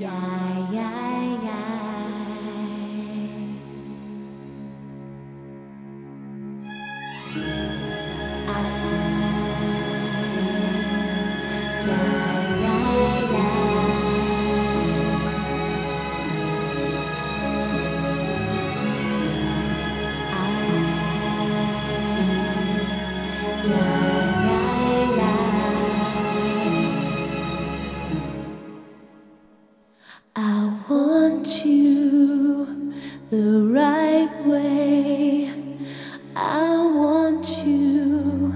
Yeah. I want you the right way. I want you,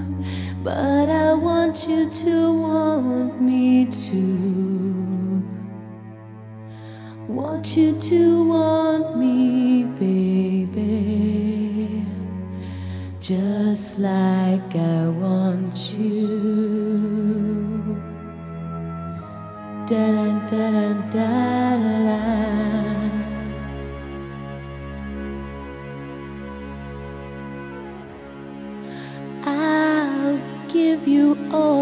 but I want you to want me too. Want you to want me, baby, just like I want you. I'll give you all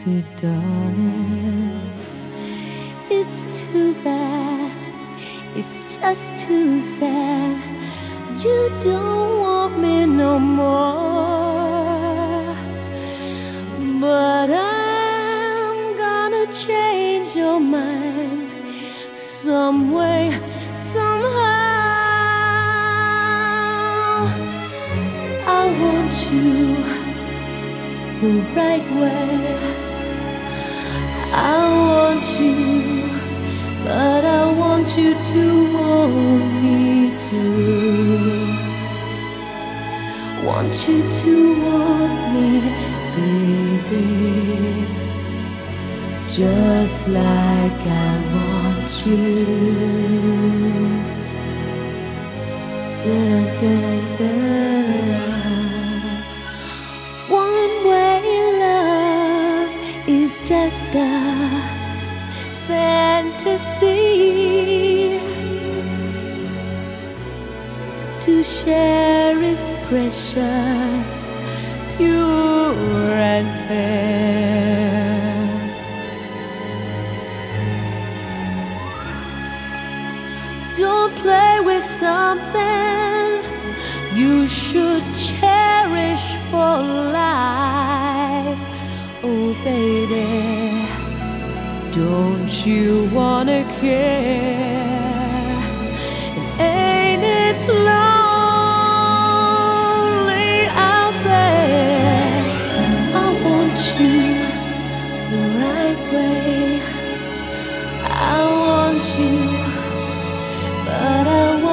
So, darling, it's too bad, it's just too sad. You don't want me no more. But I'm gonna change your mind some way, somehow. I want you the right way. Want you, but I want you to want me too. Want you to want me, baby, just like I want you. Da da da To share is precious, pure and fair. Don't play with something you should cherish for life. Oh, baby, don't you wanna care?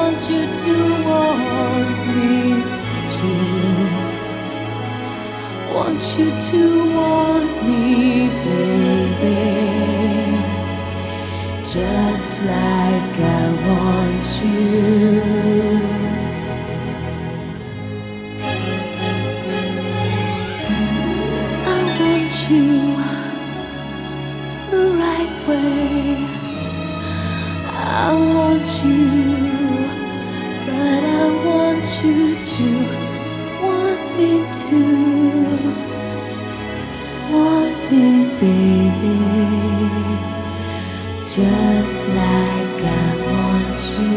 Want you to want me too. Want you to want me, baby, just like I want you. I want you the right way. I want you, you want me too. Want me, baby, just like I want you.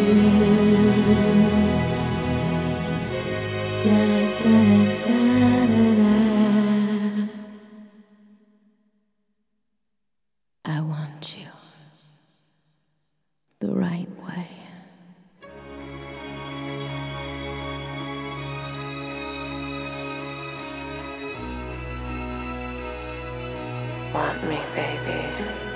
Da da da da da. I want you the right way. Want me, baby.